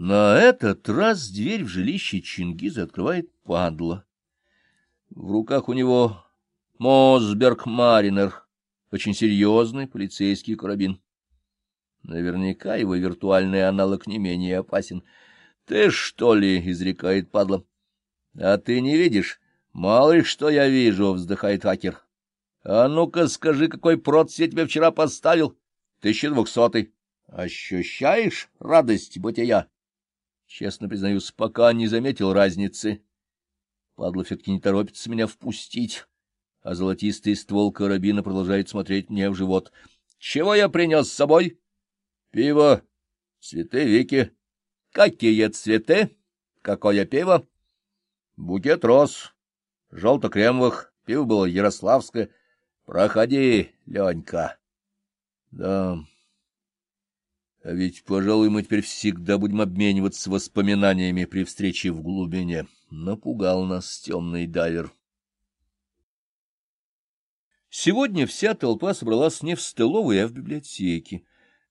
На этот раз дверь в жилище Чингиза открывает падла. В руках у него Мосберг Маринер, очень серьезный полицейский карабин. Наверняка его виртуальный аналог не менее опасен. — Ты что ли? — изрекает падла. — А ты не видишь? Мало ли что я вижу, — вздыхает хакер. — А ну-ка скажи, какой проц я тебе вчера поставил? Тысяча двухсотый. Ощущаешь радость бытия? Честно признаюсь, пока не заметил разницы. Падла все-таки не торопится меня впустить, а золотистый ствол карабина продолжает смотреть мне в живот. — Чего я принес с собой? — Пиво. Цветы Вики. — Какие цветы? Какое пиво? — Букет роз. Желто-кремовых. Пиво было ярославское. — Проходи, Ленька. — Да... А ведь, пожалуй, мы теперь всегда будем обмениваться воспоминаниями при встрече в глубине. Напугал нас темный дайвер. Сегодня вся толпа собралась не в столовой, а в библиотеке.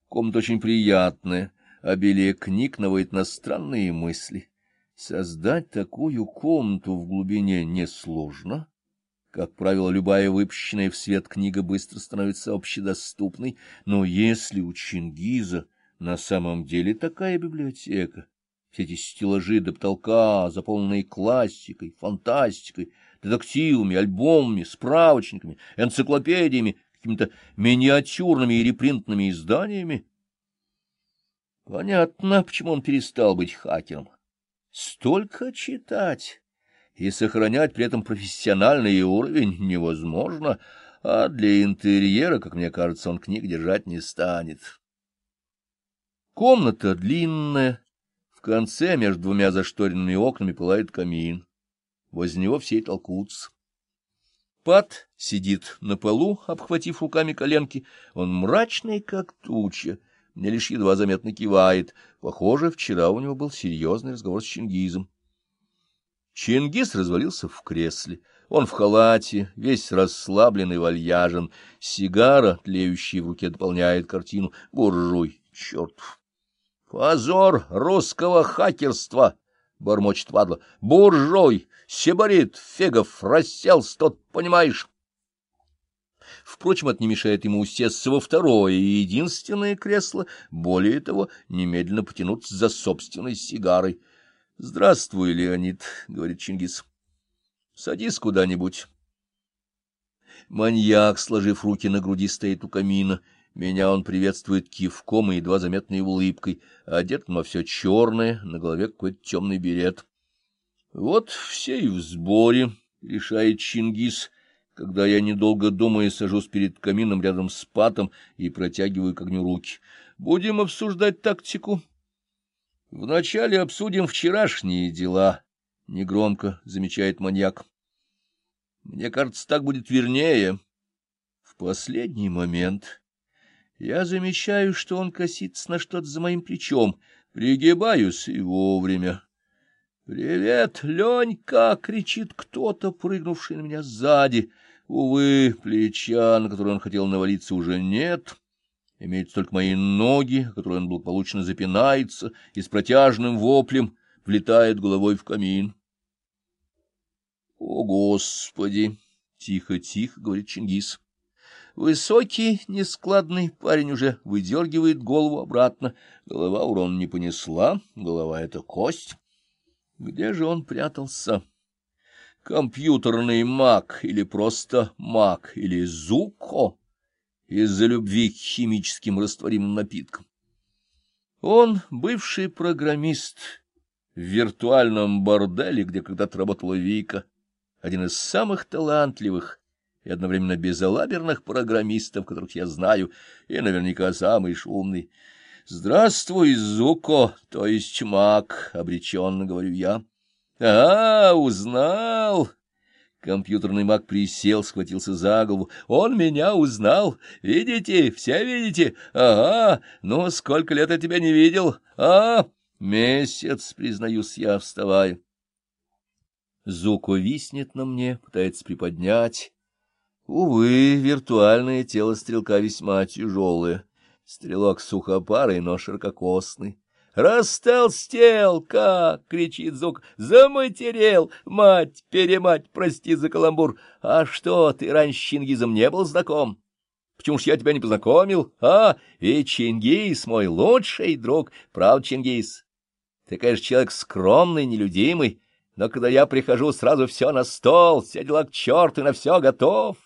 Комната очень приятная, обилие книг наводит на странные мысли. Создать такую комнату в глубине несложно. Как правило, любая выпущенная в свет книга быстро становится общедоступной, но если у Чингиза на самом деле такая библиотека. Все эти стеллажи до потолка, заполненные классикой, фантастикой, детективами, альбомами, справочниками, энциклопедиями, какими-то миниатюрными и репринтными изданиями. Понятно, почему он перестал быть хакером. Столько читать и сохранять при этом профессиональный уровень невозможно, а для интерьера, как мне кажется, он книг держать не станет. Комната длинная. В конце между двумя зашторенными окнами пылает камин. Возле него все толкутся. Пат сидит на полу, обхватив руками коленки. Он мрачный, как туча. Мне лишь едва заметно кивает. Похоже, вчера у него был серьезный разговор с Чингизом. Чингиз развалился в кресле. Он в халате, весь расслабленный, вальяжен. Сигара, тлеющая в руке, дополняет картину. Буржуй, чертов. Позор русского хакерства! — бормочет падла. — Буржуй, сибарит, фегов, расселся тот, понимаешь? Впрочем, это не мешает ему усесться во второе и единственное кресло, более того, немедленно потянуться за собственной сигарой. — Здравствуй, Леонид, — говорит Чингис. — Садись куда-нибудь. Маньяк, сложив руки на груди, стоит у камина — меня он приветствует кивком и едва заметной улыбкой, а одет на все черное, на голове какой-то темный берет. Вот все и в сборе, — решает Чингис, когда я, недолго думая, сажусь перед камином рядом с патом и протягиваю к огню руки. Будем обсуждать тактику. Вначале обсудим вчерашние дела, — негромко замечает маньяк. Мне кажется, так будет вернее. В последний момент я замечаю, что он косится на что-то за моим плечом. Пригибаюсь и вовремя. «Привет, Ленька!» — кричит кто-то, прыгнувший на меня сзади. Увы, плеча, на которое он хотел навалиться, уже нет. Имеются только мои ноги, которые он благополучно запинается и с протяжным воплем влетает головой в камин. «О, Господи!» — тихо-тихо говорит Чингис. Высокий, нескладный парень уже выдергивает голову обратно. Голова урон не понесла, голова — это кость. Где же он прятался? Компьютерный маг или просто маг или зуко из-за любви к химическим растворимым напиткам. Он бывший программист в виртуальном борделе, где когда-то работала Вика, один из самых талантливых и одновременно безалаберных программистов, которых я знаю, и наверняка самый шумный. «Здравствуй, Зуко, то есть маг», — обреченно говорю я. «А, узнал!» Компьютерный маг присел, схватился за голову. «Он меня узнал! Видите? Все видите? Ага! Ну, сколько лет я тебя не видел? А, месяц, признаюсь я, вставая». Зуко виснет на мне, пытается приподнять, Увы, виртуальное тело стрелка весьма тяжелое. Стрелок сухопарый, но ширококосный. Растолстел, как! — кричит Зук. Заматерел! Мать-перемать, прости за каламбур. А что, ты раньше с Чингизом не был знаком? Почему ж я тебя не познакомил? А, и Чингис мой лучший друг. Правда, Чингис? Ты, конечно, человек скромный, нелюдимый, но когда я прихожу, сразу все на стол, все дела к черту, на все готов.